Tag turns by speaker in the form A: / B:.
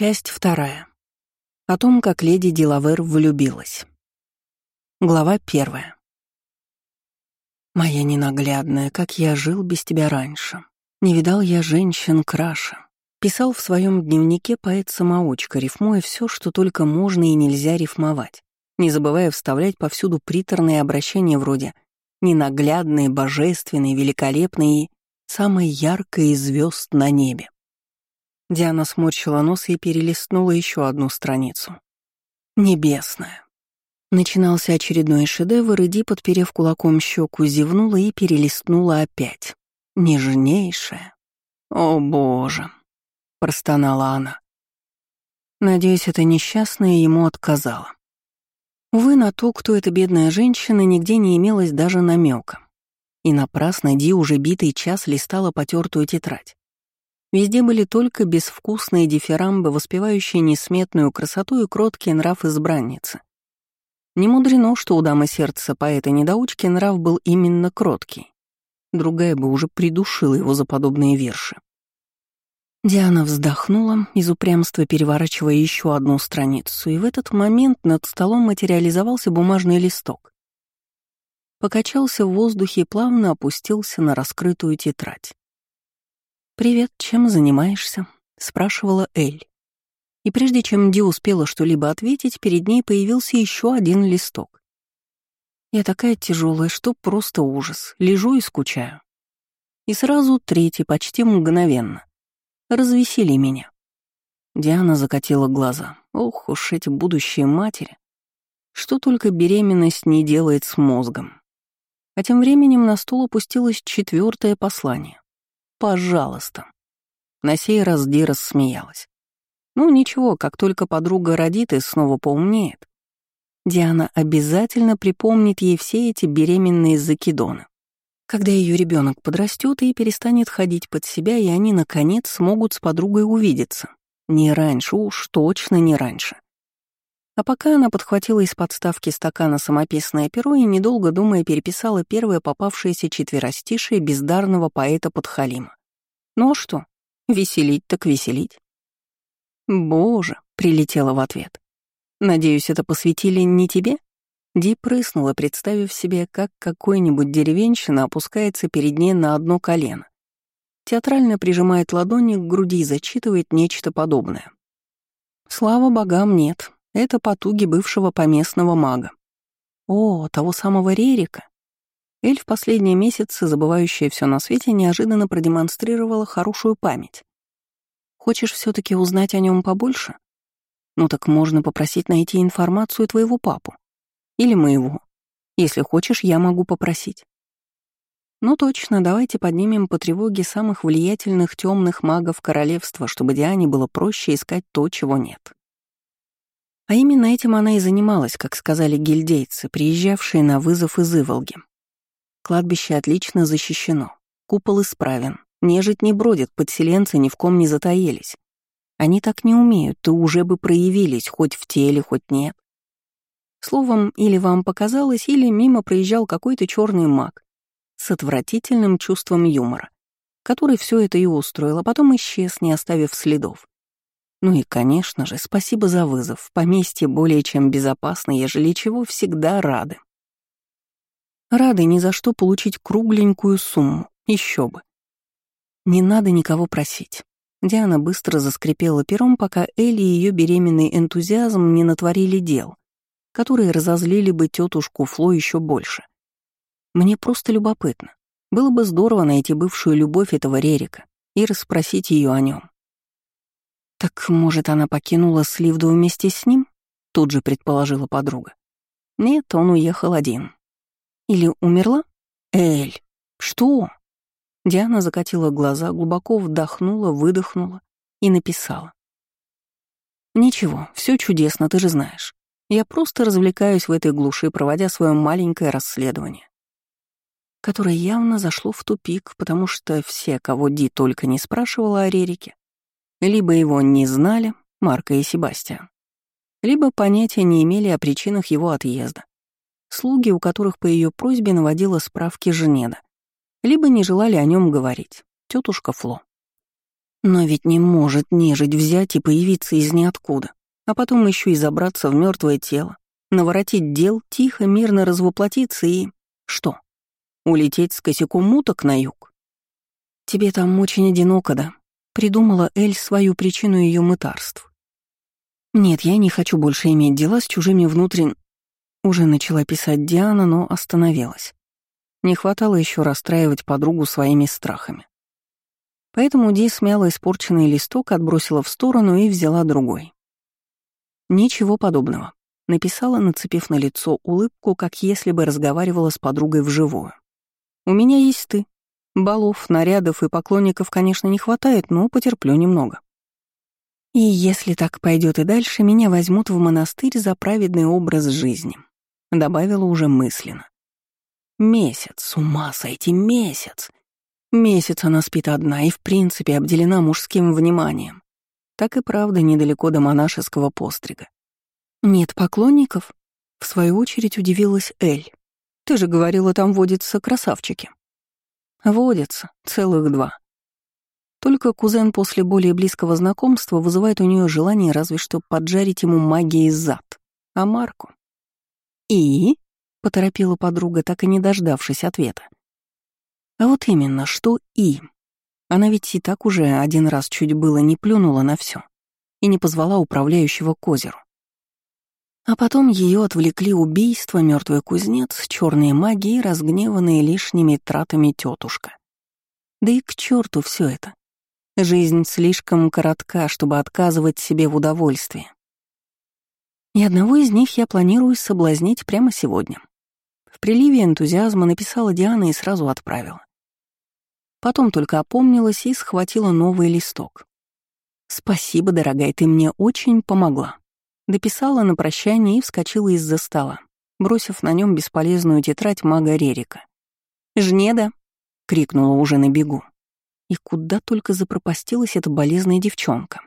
A: Часть вторая. О том, как леди Дилавер влюбилась. Глава первая. Моя ненаглядная, как я жил без тебя раньше. Не видал я женщин краше. Писал в своем дневнике поэт-самоучка, рифмуя все, что только можно и нельзя рифмовать, не забывая вставлять повсюду приторные обращения вроде «ненаглядные», «божественные», «великолепные» и «самой яркой звезд на небе». Диана сморщила нос и перелистнула еще одну страницу. «Небесная». Начинался очередной шедевр, и Ди, подперев кулаком щеку, зевнула и перелистнула опять. «Нежнейшая». «О, боже!» — простонала она. Надеюсь, эта несчастная ему отказала. Увы, на то, кто эта бедная женщина, нигде не имелось даже намека. И напрасно Ди уже битый час листала потертую тетрадь. Везде были только безвкусные дифирамбы, воспевающие несметную красоту и кроткий нрав избранницы. Не мудрено, что у дамы сердца поэта-недоучки нрав был именно кроткий. Другая бы уже придушила его за подобные верши. Диана вздохнула, из упрямства переворачивая еще одну страницу, и в этот момент над столом материализовался бумажный листок. Покачался в воздухе и плавно опустился на раскрытую тетрадь. «Привет, чем занимаешься?» — спрашивала Эль. И прежде чем Ди успела что-либо ответить, перед ней появился еще один листок. Я такая тяжелая, что просто ужас, лежу и скучаю. И сразу третий, почти мгновенно развесели меня. Диана закатила глаза. Ох уж эти будущие матери. Что только беременность не делает с мозгом. А тем временем на стол опустилось четвертое послание. «Пожалуйста». На сей раз Ди рассмеялась. Ну ничего, как только подруга родит и снова поумнеет, Диана обязательно припомнит ей все эти беременные закидоны. Когда ее ребенок подрастет и перестанет ходить под себя, и они, наконец, смогут с подругой увидеться. Не раньше, уж точно не раньше. А пока она подхватила из подставки стакана самописное перо и, недолго думая, переписала первое попавшееся четверостишее бездарного поэта Подхалима. Ну а что? Веселить так веселить. «Боже!» — прилетела в ответ. «Надеюсь, это посвятили не тебе?» Ди прыснула, представив себе, как какой-нибудь деревенщина опускается перед ней на одно колено. Театрально прижимает ладони к груди и зачитывает нечто подобное. Слава богам, нет. Это потуги бывшего поместного мага. О, того самого Рерика. Эль в последние месяцы, забывающая все на свете, неожиданно продемонстрировала хорошую память. Хочешь все таки узнать о нем побольше? Ну так можно попросить найти информацию твоего папу. Или моего. Если хочешь, я могу попросить. Ну точно, давайте поднимем по тревоге самых влиятельных темных магов королевства, чтобы Диане было проще искать то, чего нет. А именно этим она и занималась, как сказали гильдейцы, приезжавшие на вызов из Иволги. Кладбище отлично защищено, купол исправен, нежить не бродит, подселенцы ни в ком не затаились. Они так не умеют, и уже бы проявились, хоть в теле, хоть нет. Словом, или вам показалось, или мимо проезжал какой-то черный маг с отвратительным чувством юмора, который все это и устроил, а потом исчез, не оставив следов. Ну и, конечно же, спасибо за вызов. Поместье более чем безопасно, ежели чего, всегда рады. Рады ни за что получить кругленькую сумму, еще бы. Не надо никого просить. Диана быстро заскрипела пером, пока Элли и ее беременный энтузиазм не натворили дел которые разозлили бы тетушку Фло еще больше. Мне просто любопытно. Было бы здорово найти бывшую любовь этого Рерика и расспросить ее о нем. «Так, может, она покинула Сливду вместе с ним?» — тут же предположила подруга. «Нет, он уехал один». «Или умерла?» «Эль, что?» Диана закатила глаза, глубоко вдохнула, выдохнула и написала. «Ничего, все чудесно, ты же знаешь. Я просто развлекаюсь в этой глуши, проводя свое маленькое расследование, которое явно зашло в тупик, потому что все, кого Ди только не спрашивала о Рерике, либо его не знали, Марка и Себастьян, либо понятия не имели о причинах его отъезда, слуги, у которых по ее просьбе наводила справки Женеда, либо не желали о нем говорить, тетушка Фло. Но ведь не может нежить взять и появиться из ниоткуда, а потом еще и забраться в мертвое тело, наворотить дел, тихо, мирно развоплотиться и... Что? Улететь с косяком муток на юг? Тебе там очень одиноко, да? Придумала Эль свою причину ее мытарств. Нет, я не хочу больше иметь дела с чужими внутрен... Уже начала писать Диана, но остановилась. Не хватало еще расстраивать подругу своими страхами. Поэтому Ди смяла испорченный листок, отбросила в сторону и взяла другой. Ничего подобного. Написала, нацепив на лицо улыбку, как если бы разговаривала с подругой вживую. «У меня есть ты. Балов, нарядов и поклонников, конечно, не хватает, но потерплю немного. И если так пойдет и дальше, меня возьмут в монастырь за праведный образ жизни», — добавила уже мысленно. «Месяц, с ума сойти, месяц!» Месяц она спит одна и, в принципе, обделена мужским вниманием. Так и правда недалеко до монашеского пострига. «Нет поклонников?» — в свою очередь удивилась Эль. «Ты же говорила, там водятся красавчики». «Водятся, целых два. Только кузен после более близкого знакомства вызывает у нее желание разве что поджарить ему магией зад. А Марку? «И?» — поторопила подруга, так и не дождавшись ответа. А вот именно, что «и». Она ведь и так уже один раз чуть было не плюнула на все и не позвала управляющего к озеру. А потом ее отвлекли убийство, мертвый кузнец, черные маги и разгневанные лишними тратами тетушка. Да и к черту все это. Жизнь слишком коротка, чтобы отказывать себе в удовольствии. И одного из них я планирую соблазнить прямо сегодня. В приливе энтузиазма написала Диана и сразу отправила. Потом только опомнилась и схватила новый листок. «Спасибо, дорогая, ты мне очень помогла». Дописала на прощание и вскочила из-за стола, бросив на нем бесполезную тетрадь мага Рерика. «Жнеда!» — крикнула уже на бегу. И куда только запропастилась эта болезная девчонка.